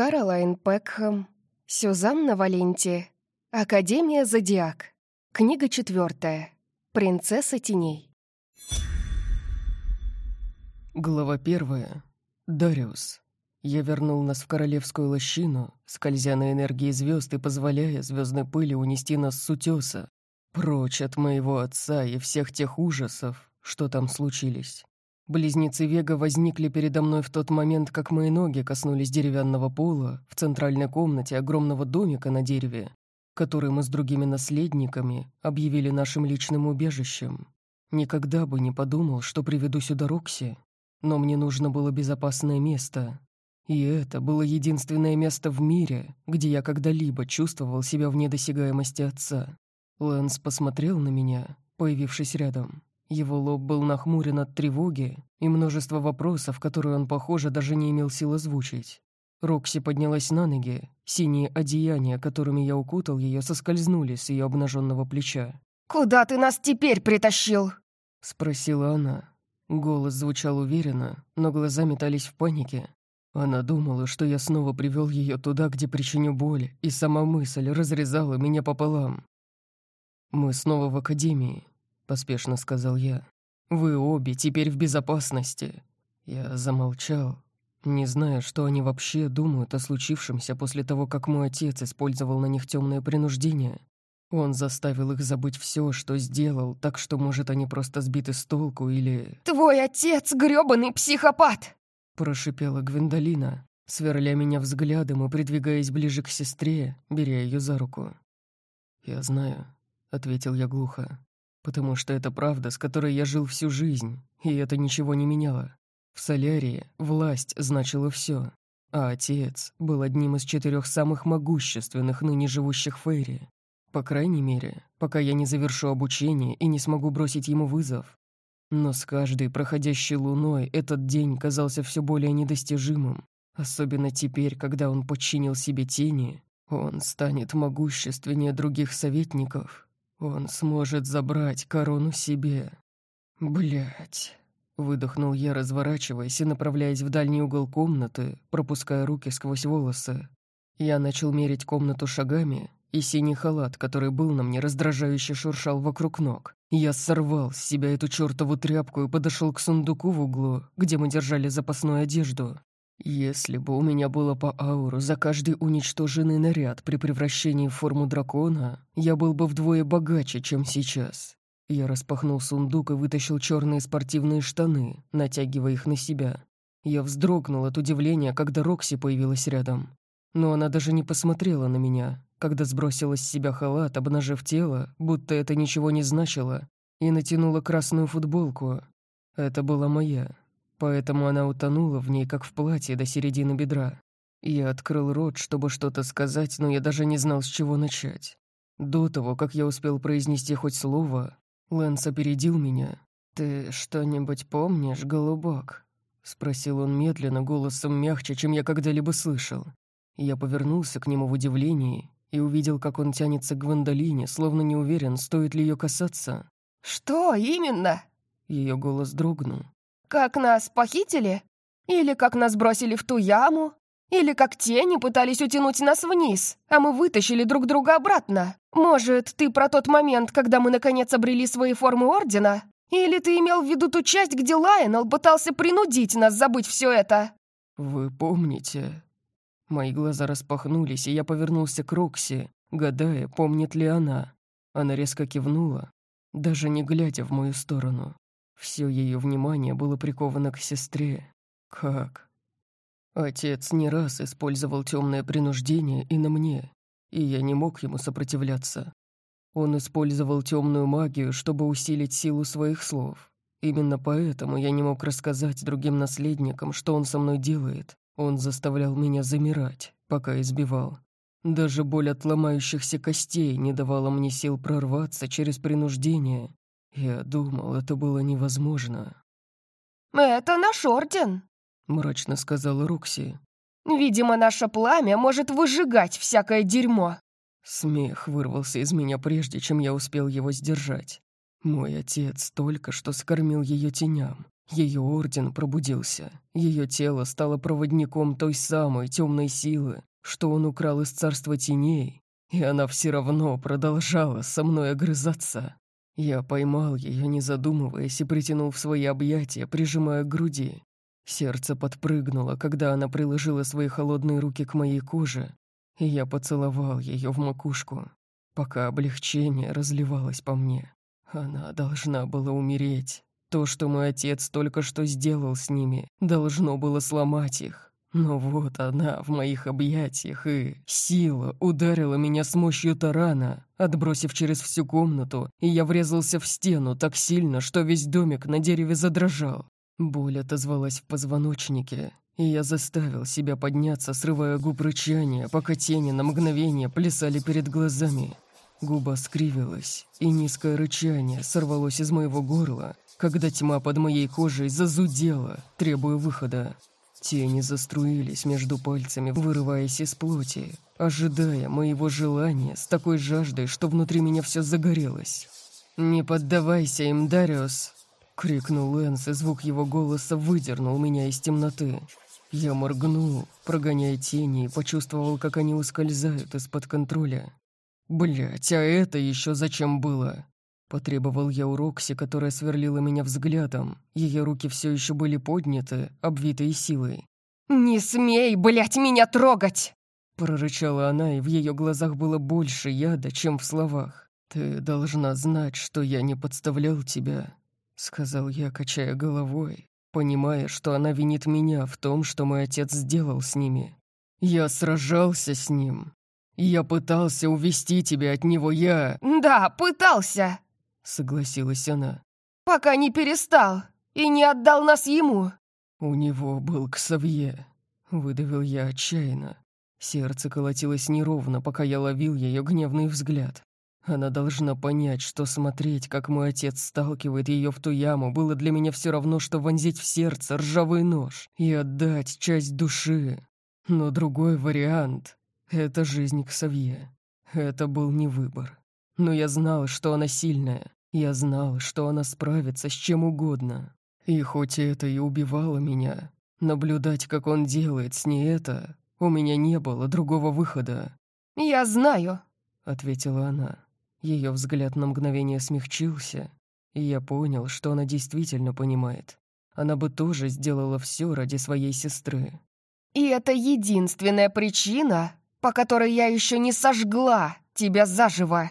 Каролайн Пекхэм, Сюзанна Валенти, Академия Зодиак, книга четвертая, Принцесса теней. Глава первая. Дариус. Я вернул нас в королевскую лощину, скользя на энергии звезд и позволяя звездной пыли унести нас с утеса, прочь от моего отца и всех тех ужасов, что там случились. Близнецы Вега возникли передо мной в тот момент, как мои ноги коснулись деревянного пола в центральной комнате огромного домика на дереве, который мы с другими наследниками объявили нашим личным убежищем. Никогда бы не подумал, что приведу сюда Рокси, но мне нужно было безопасное место. И это было единственное место в мире, где я когда-либо чувствовал себя в недосягаемости отца. Лэнс посмотрел на меня, появившись рядом. Его лоб был нахмурен от тревоги и множество вопросов, которые он, похоже, даже не имел сил озвучить. Рокси поднялась на ноги, синие одеяния, которыми я укутал ее, соскользнули с ее обнаженного плеча. «Куда ты нас теперь притащил?» — спросила она. Голос звучал уверенно, но глаза метались в панике. Она думала, что я снова привел ее туда, где причиню боль, и сама мысль разрезала меня пополам. Мы снова в академии, поспешно сказал я. «Вы обе теперь в безопасности». Я замолчал, не зная, что они вообще думают о случившемся после того, как мой отец использовал на них темное принуждение. Он заставил их забыть все, что сделал, так что, может, они просто сбиты с толку или... «Твой отец — грёбаный психопат!» Прошипела Гвиндолина, сверля меня взглядом и придвигаясь ближе к сестре, беря ее за руку. «Я знаю», — ответил я глухо. Потому что это правда, с которой я жил всю жизнь, и это ничего не меняло. В Солярии власть значила все, а отец был одним из четырех самых могущественных ныне живущих Фейри. По крайней мере, пока я не завершу обучение и не смогу бросить ему вызов. Но с каждой проходящей луной этот день казался все более недостижимым, особенно теперь, когда он подчинил себе тени, он станет могущественнее других советников он сможет забрать корону себе. Блять. Выдохнул я, разворачиваясь и направляясь в дальний угол комнаты, пропуская руки сквозь волосы. Я начал мерить комнату шагами, и синий халат, который был на мне, раздражающе шуршал вокруг ног. Я сорвал с себя эту чертову тряпку и подошел к сундуку в углу, где мы держали запасную одежду. Если бы у меня было по ауру за каждый уничтоженный наряд при превращении в форму дракона, я был бы вдвое богаче, чем сейчас. Я распахнул сундук и вытащил черные спортивные штаны, натягивая их на себя. Я вздрогнул от удивления, когда Рокси появилась рядом. Но она даже не посмотрела на меня, когда сбросила с себя халат, обнажив тело, будто это ничего не значило, и натянула красную футболку. Это была моя, поэтому она утонула в ней, как в платье до середины бедра. Я открыл рот, чтобы что-то сказать, но я даже не знал, с чего начать. До того, как я успел произнести хоть слово, Лэнс опередил меня. «Ты что-нибудь помнишь, голубок?» — спросил он медленно, голосом мягче, чем я когда-либо слышал. Я повернулся к нему в удивлении и увидел, как он тянется к Гвандолине, словно не уверен, стоит ли ее касаться. «Что именно?» Ее голос дрогнул. Как нас похитили? Или как нас бросили в ту яму? Или как тени пытались утянуть нас вниз, а мы вытащили друг друга обратно? Может, ты про тот момент, когда мы наконец обрели свои формы Ордена? Или ты имел в виду ту часть, где Лайонел пытался принудить нас забыть все это?» «Вы помните?» Мои глаза распахнулись, и я повернулся к Рокси, гадая, помнит ли она. Она резко кивнула, даже не глядя в мою сторону. Все ее внимание было приковано к сестре. Как? Отец не раз использовал темное принуждение и на мне, и я не мог ему сопротивляться. Он использовал темную магию, чтобы усилить силу своих слов. Именно поэтому я не мог рассказать другим наследникам, что он со мной делает. Он заставлял меня замирать, пока избивал. Даже боль от ломающихся костей не давала мне сил прорваться через принуждение я думал, это было невозможно. «Это наш орден», — мрачно сказала Рокси. «Видимо, наше пламя может выжигать всякое дерьмо». Смех вырвался из меня прежде, чем я успел его сдержать. Мой отец только что скормил ее теням. Ее орден пробудился. Ее тело стало проводником той самой темной силы, что он украл из царства теней, и она все равно продолжала со мной огрызаться. Я поймал ее, не задумываясь, и притянул в свои объятия, прижимая к груди. Сердце подпрыгнуло, когда она приложила свои холодные руки к моей коже, и я поцеловал ее в макушку, пока облегчение разливалось по мне. Она должна была умереть. То, что мой отец только что сделал с ними, должно было сломать их. Но вот она в моих объятиях, и сила ударила меня с мощью тарана, отбросив через всю комнату, и я врезался в стену так сильно, что весь домик на дереве задрожал. Боль отозвалась в позвоночнике, и я заставил себя подняться, срывая губ рычания, пока тени на мгновение плясали перед глазами. Губа скривилась, и низкое рычание сорвалось из моего горла, когда тьма под моей кожей зазудела, требуя выхода. Тени заструились между пальцами, вырываясь из плоти, ожидая моего желания с такой жаждой, что внутри меня все загорелось. «Не поддавайся им, Дариус!» — крикнул Лэнс, и звук его голоса выдернул меня из темноты. Я моргнул, прогоняя тени, и почувствовал, как они ускользают из-под контроля. Блять, а это еще зачем было? Потребовал я у Рокси, которая сверлила меня взглядом. Ее руки все еще были подняты, обвитые силой. «Не смей, блять, меня трогать!» Прорычала она, и в ее глазах было больше яда, чем в словах. «Ты должна знать, что я не подставлял тебя», — сказал я, качая головой понимая, что она винит меня в том, что мой отец сделал с ними. Я сражался с ним. Я пытался увести тебя от него, я... «Да, пытался», — согласилась она. «Пока не перестал и не отдал нас ему». «У него был Ксавье», — выдавил я отчаянно. Сердце колотилось неровно, пока я ловил ее гневный взгляд. Она должна понять, что смотреть, как мой отец сталкивает ее в ту яму, было для меня все равно, что вонзить в сердце ржавый нож и отдать часть души. Но другой вариант — это жизнь Ксавье. Это был не выбор. Но я знал, что она сильная. Я знал, что она справится с чем угодно. И хоть это и убивало меня, наблюдать, как он делает с ней это, у меня не было другого выхода. «Я знаю», — ответила она. Ее взгляд на мгновение смягчился, и я понял, что она действительно понимает. Она бы тоже сделала все ради своей сестры. «И это единственная причина, по которой я еще не сожгла тебя заживо!»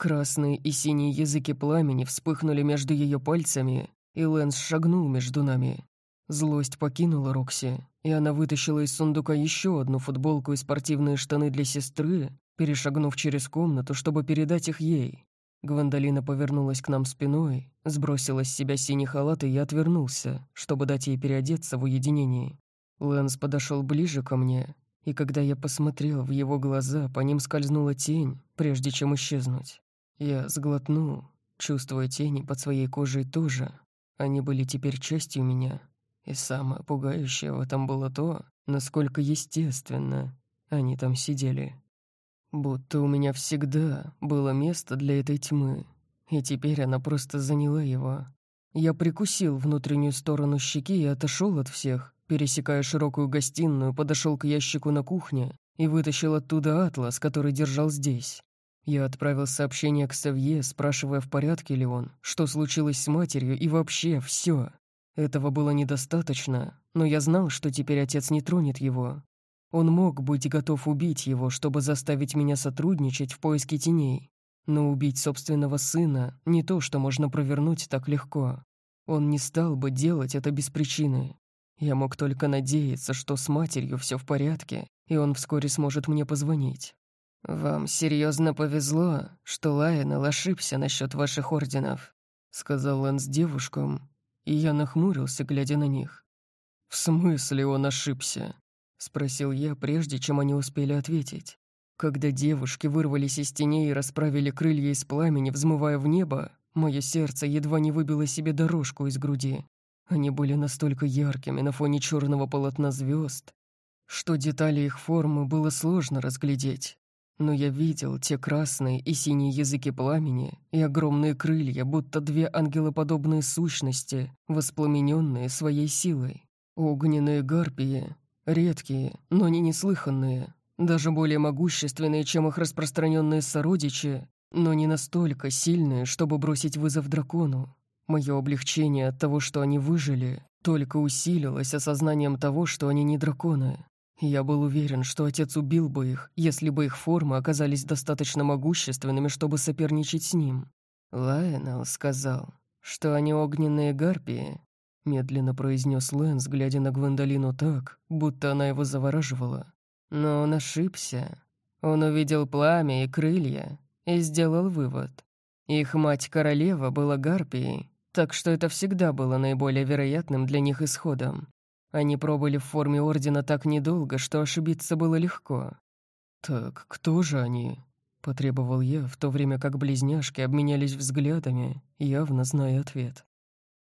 Красные и синие языки пламени вспыхнули между ее пальцами, и Лэнс шагнул между нами. Злость покинула Рокси, и она вытащила из сундука еще одну футболку и спортивные штаны для сестры перешагнув через комнату, чтобы передать их ей. Гвандолина повернулась к нам спиной, сбросила с себя синий халат, и я отвернулся, чтобы дать ей переодеться в уединении. Лэнс подошел ближе ко мне, и когда я посмотрел в его глаза, по ним скользнула тень, прежде чем исчезнуть. Я сглотнул, чувствуя тени под своей кожей тоже. Они были теперь частью меня. И самое пугающее в этом было то, насколько естественно они там сидели. Будто у меня всегда было место для этой тьмы, и теперь она просто заняла его. Я прикусил внутреннюю сторону щеки и отошел от всех, пересекая широкую гостиную, подошел к ящику на кухне и вытащил оттуда атлас, который держал здесь. Я отправил сообщение к Савье, спрашивая, в порядке ли он, что случилось с матерью и вообще все. Этого было недостаточно, но я знал, что теперь отец не тронет его, он мог быть готов убить его, чтобы заставить меня сотрудничать в поиске теней. Но убить собственного сына — не то, что можно провернуть так легко. Он не стал бы делать это без причины. Я мог только надеяться, что с матерью все в порядке, и он вскоре сможет мне позвонить. «Вам серьезно повезло, что Лайонел ошибся насчет ваших орденов», — сказал Лэнс девушкам, и я нахмурился, глядя на них. «В смысле он ошибся?» — спросил я, прежде чем они успели ответить. Когда девушки вырвались из теней и расправили крылья из пламени, взмывая в небо, мое сердце едва не выбило себе дорожку из груди. Они были настолько яркими на фоне черного полотна звезд, что детали их формы было сложно разглядеть. Но я видел те красные и синие языки пламени и огромные крылья, будто две ангелоподобные сущности, воспламененные своей силой. Огненные гарпии, редкие, но не неслыханные, даже более могущественные, чем их распространенные сородичи, но не настолько сильные, чтобы бросить вызов дракону. Мое облегчение от того, что они выжили, только усилилось осознанием того, что они не драконы. Я был уверен, что отец убил бы их, если бы их формы оказались достаточно могущественными, чтобы соперничать с ним. Лайонел сказал, что они огненные гарпии, медленно произнес Лэнс, глядя на Гвендолину так, будто она его завораживала. Но он ошибся. Он увидел пламя и крылья и сделал вывод. Их мать-королева была гарпией, так что это всегда было наиболее вероятным для них исходом. Они пробыли в форме Ордена так недолго, что ошибиться было легко. «Так кто же они?» — потребовал я, в то время как близняшки обменялись взглядами, явно зная ответ.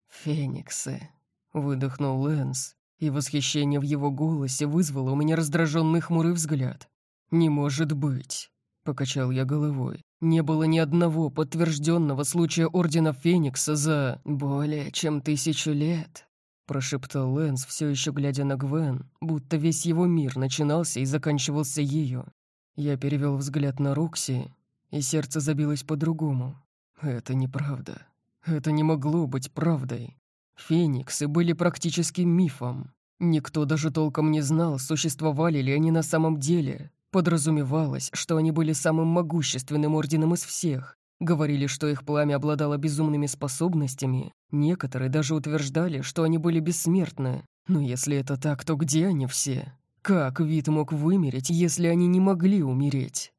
«Фениксы», — выдохнул Лэнс, и восхищение в его голосе вызвало у меня раздраженный хмурый взгляд. «Не может быть», — покачал я головой. «Не было ни одного подтвержденного случая Ордена Феникса за более чем тысячу лет», Прошептал Лэнс, все еще глядя на Гвен, будто весь его мир начинался и заканчивался ею. Я перевел взгляд на Рокси, и сердце забилось по-другому. Это неправда. Это не могло быть правдой. Фениксы были практически мифом. Никто даже толком не знал, существовали ли они на самом деле. Подразумевалось, что они были самым могущественным орденом из всех, Говорили, что их пламя обладало безумными способностями. Некоторые даже утверждали, что они были бессмертны. Но если это так, то где они все? Как вид мог вымереть, если они не могли умереть?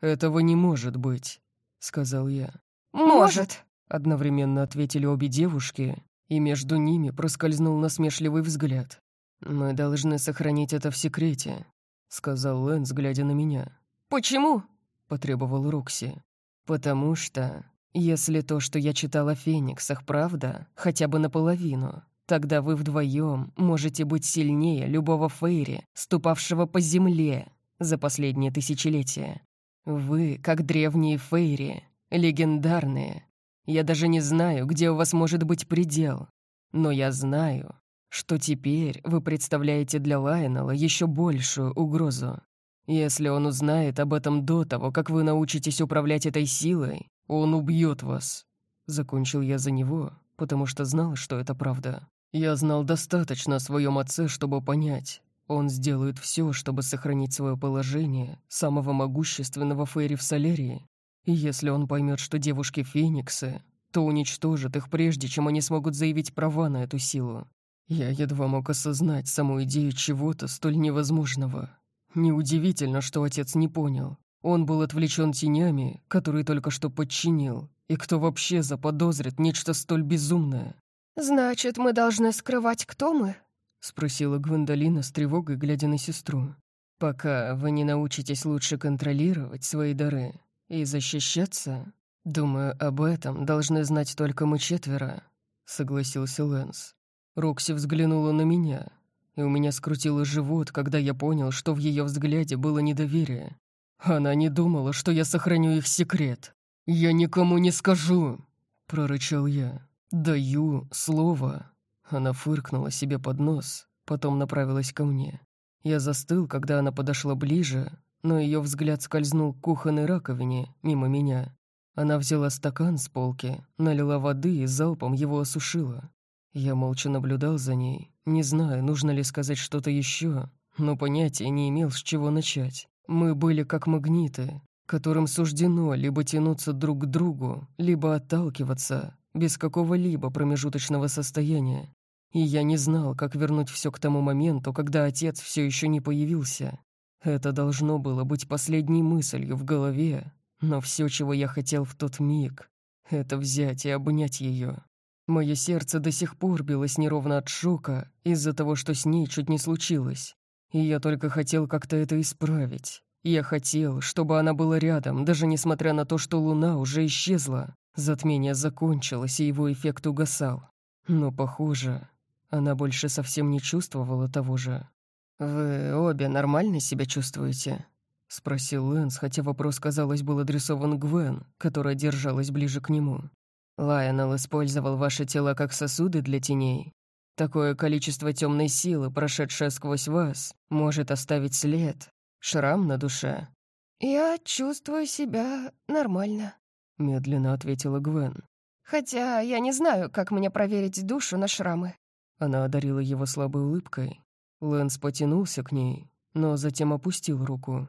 «Этого не может быть», — сказал я. «Может», — одновременно ответили обе девушки, и между ними проскользнул насмешливый взгляд. «Мы должны сохранить это в секрете», — сказал Лэнс, глядя на меня. «Почему?» — потребовал Рокси. «Потому что, если то, что я читал о фениксах, правда, хотя бы наполовину, тогда вы вдвоем можете быть сильнее любого Фейри, ступавшего по земле за последние тысячелетия. Вы, как древние Фейри, легендарные. Я даже не знаю, где у вас может быть предел, но я знаю, что теперь вы представляете для Лайонела еще большую угрозу. Если он узнает об этом до того, как вы научитесь управлять этой силой, он убьет вас. Закончил я за него, потому что знал, что это правда. Я знал достаточно о своем отце, чтобы понять. Он сделает все, чтобы сохранить свое положение самого могущественного Фейри в Солерии. И если он поймет, что девушки Фениксы, то уничтожит их прежде, чем они смогут заявить права на эту силу. Я едва мог осознать саму идею чего-то столь невозможного. Неудивительно, что отец не понял. Он был отвлечен тенями, которые только что подчинил. И кто вообще заподозрит нечто столь безумное? «Значит, мы должны скрывать, кто мы?» — спросила Гвендолина с тревогой, глядя на сестру. «Пока вы не научитесь лучше контролировать свои дары и защищаться, думаю, об этом должны знать только мы четверо», — согласился Лэнс. Рокси взглянула на меня, и у меня скрутило живот, когда я понял, что в ее взгляде было недоверие. Она не думала, что я сохраню их секрет. «Я никому не скажу!» — прорычал я. «Даю слово!» Она фыркнула себе под нос, потом направилась ко мне. Я застыл, когда она подошла ближе, но ее взгляд скользнул к кухонной раковине мимо меня. Она взяла стакан с полки, налила воды и залпом его осушила. Я молча наблюдал за ней, не знаю, нужно ли сказать что-то еще, но понятия не имел, с чего начать. Мы были как магниты, которым суждено либо тянуться друг к другу, либо отталкиваться, без какого-либо промежуточного состояния. И я не знал, как вернуть все к тому моменту, когда отец все еще не появился. Это должно было быть последней мыслью в голове, но все, чего я хотел в тот миг, это взять и обнять ее. Мое сердце до сих пор билось неровно от шока из-за того, что с ней чуть не случилось. И я только хотел как-то это исправить. Я хотел, чтобы она была рядом, даже несмотря на то, что луна уже исчезла. Затмение закончилось, и его эффект угасал. Но, похоже, она больше совсем не чувствовала того же. «Вы обе нормально себя чувствуете?» — Спросил Лэнс, хотя вопрос, казалось, был адресован Гвен, которая держалась ближе к нему. «Лайонел использовал ваши тела как сосуды для теней. Такое количество темной силы, прошедшее сквозь вас, может оставить след, шрам на душе». «Я чувствую себя нормально», — медленно ответила Гвен. «Хотя я не знаю, как мне проверить душу на шрамы». Она одарила его слабой улыбкой. Лэнс потянулся к ней, но затем опустил руку.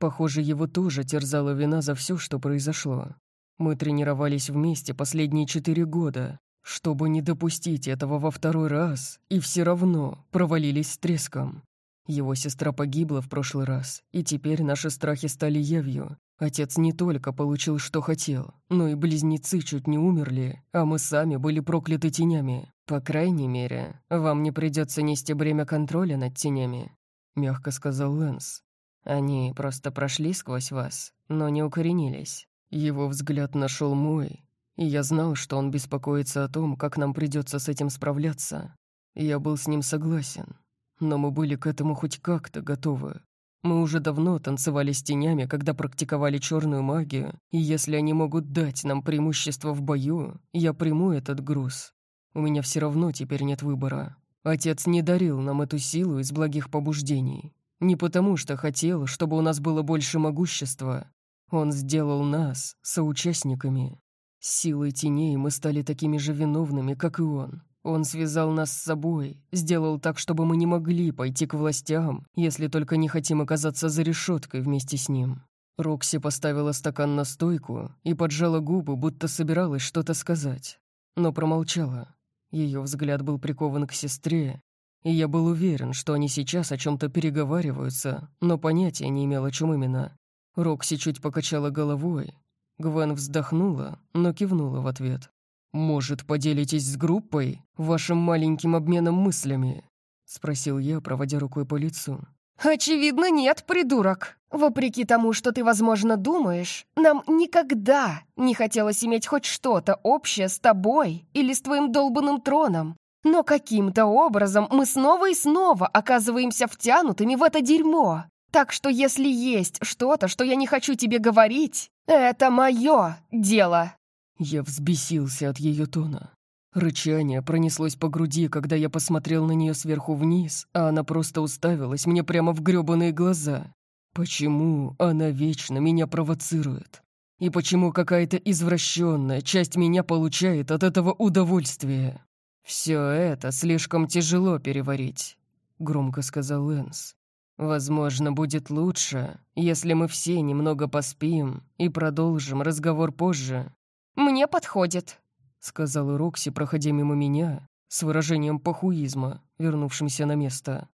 Похоже, его тоже терзала вина за все, что произошло. Мы тренировались вместе последние четыре года, чтобы не допустить этого во второй раз, и все равно провалились с треском. Его сестра погибла в прошлый раз, и теперь наши страхи стали явью. Отец не только получил, что хотел, но и близнецы чуть не умерли, а мы сами были прокляты тенями. По крайней мере, вам не придется нести бремя контроля над тенями», — мягко сказал Лэнс. Они просто прошли сквозь вас, но не укоренились. Его взгляд нашел мой, и я знал, что он беспокоится о том, как нам придется с этим справляться. Я был с ним согласен, но мы были к этому хоть как-то готовы. Мы уже давно танцевали с тенями, когда практиковали черную магию, и если они могут дать нам преимущество в бою, я приму этот груз. У меня все равно теперь нет выбора. Отец не дарил нам эту силу из благих побуждений. Не потому что хотел, чтобы у нас было больше могущества. Он сделал нас соучастниками. Силой теней мы стали такими же виновными, как и он. Он связал нас с собой, сделал так, чтобы мы не могли пойти к властям, если только не хотим оказаться за решеткой вместе с ним. Рокси поставила стакан на стойку и поджала губы, будто собиралась что-то сказать, но промолчала. Ее взгляд был прикован к сестре, и я был уверен, что они сейчас о чем то переговариваются, но понятия не имел, о чем именно. Рокси чуть покачала головой. Гвен вздохнула, но кивнула в ответ. «Может, поделитесь с группой вашим маленьким обменом мыслями?» — спросил я, проводя рукой по лицу. «Очевидно, нет, придурок. Вопреки тому, что ты, возможно, думаешь, нам никогда не хотелось иметь хоть что-то общее с тобой или с твоим долбанным троном. Но каким-то образом мы снова и снова оказываемся втянутыми в это дерьмо. Так что если есть что-то, что я не хочу тебе говорить, это мое дело». Я взбесился от ее тона. Рычание пронеслось по груди, когда я посмотрел на нее сверху вниз, а она просто уставилась мне прямо в грёбаные глаза. Почему она вечно меня провоцирует? И почему какая-то извращенная часть меня получает от этого удовольствия? «Все это слишком тяжело переварить», — громко сказал Лэнс. «Возможно, будет лучше, если мы все немного поспим и продолжим разговор позже». «Мне подходит», — сказала Рокси, проходя мимо меня, с выражением похуизма, вернувшимся на место.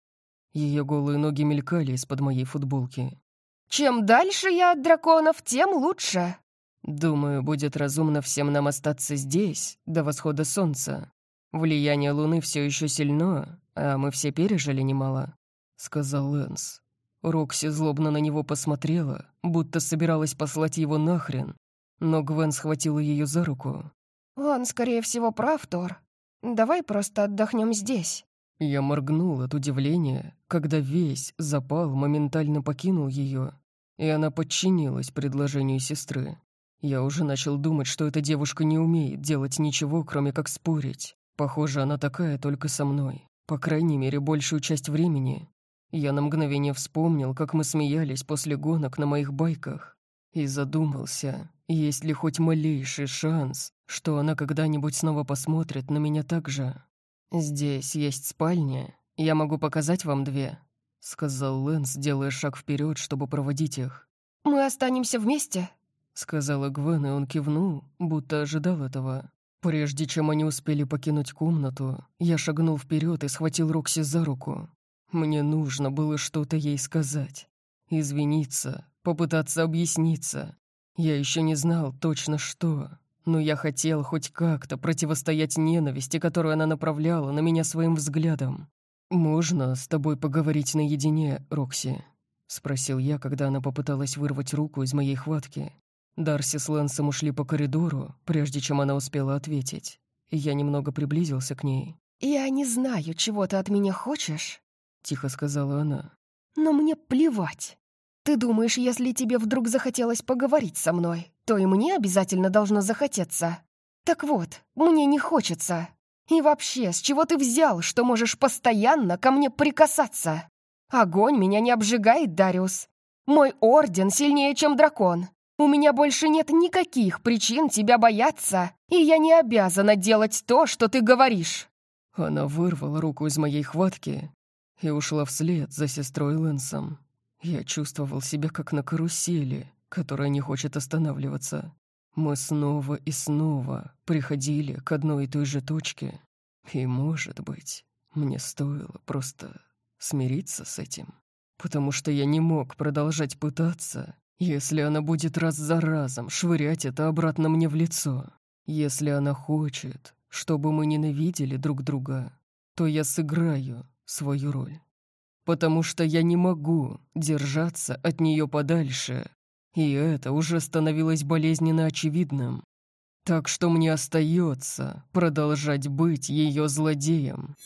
Ее голые ноги мелькали из-под моей футболки. «Чем дальше я от драконов, тем лучше». «Думаю, будет разумно всем нам остаться здесь, до восхода солнца», «Влияние Луны все еще сильно, а мы все пережили немало», — сказал Лэнс. Рокси злобно на него посмотрела, будто собиралась послать его нахрен, но Гвен схватила ее за руку. «Он, скорее всего, прав, Тор. Давай просто отдохнем здесь». Я моргнул от удивления, когда весь запал моментально покинул ее, и она подчинилась предложению сестры. Я уже начал думать, что эта девушка не умеет делать ничего, кроме как спорить. Похоже, она такая только со мной. По крайней мере, большую часть времени. Я на мгновение вспомнил, как мы смеялись после гонок на моих байках. И задумался, есть ли хоть малейший шанс, что она когда-нибудь снова посмотрит на меня так же. «Здесь есть спальня. Я могу показать вам две», — сказал Лэнс, делая шаг вперед, чтобы проводить их. «Мы останемся вместе?» — сказала Гвен, и он кивнул, будто ожидал этого. Прежде чем они успели покинуть комнату, я шагнул вперед и схватил Рокси за руку. Мне нужно было что-то ей сказать. Извиниться, попытаться объясниться. Я еще не знал точно что, но я хотел хоть как-то противостоять ненависти, которую она направляла на меня своим взглядом. «Можно с тобой поговорить наедине, Рокси?» — спросил я, когда она попыталась вырвать руку из моей хватки. Дарси с Лэнсом ушли по коридору, прежде чем она успела ответить. Я немного приблизился к ней. «Я не знаю, чего ты от меня хочешь», — тихо сказала она. «но мне плевать. Ты думаешь, если тебе вдруг захотелось поговорить со мной, то и мне обязательно должно захотеться? Так вот, мне не хочется. И вообще, с чего ты взял, что можешь постоянно ко мне прикасаться? Огонь меня не обжигает, Дариус. Мой орден сильнее, чем дракон. У меня больше нет никаких причин тебя бояться, и я не обязана делать то, что ты говоришь». Она вырвала руку из моей хватки и ушла вслед за сестрой Лэнсом. Я чувствовал себя как на карусели, которая не хочет останавливаться. Мы снова и снова приходили к одной и той же точке. И, может быть, мне стоило просто смириться с этим, потому что я не мог продолжать пытаться, если она будет раз за разом швырять это обратно мне в лицо. Если она хочет, чтобы мы ненавидели друг друга, то я сыграю свою роль. Потому что я не могу держаться от нее подальше, и это уже становилось болезненно очевидным. Так что мне остается продолжать быть ее злодеем.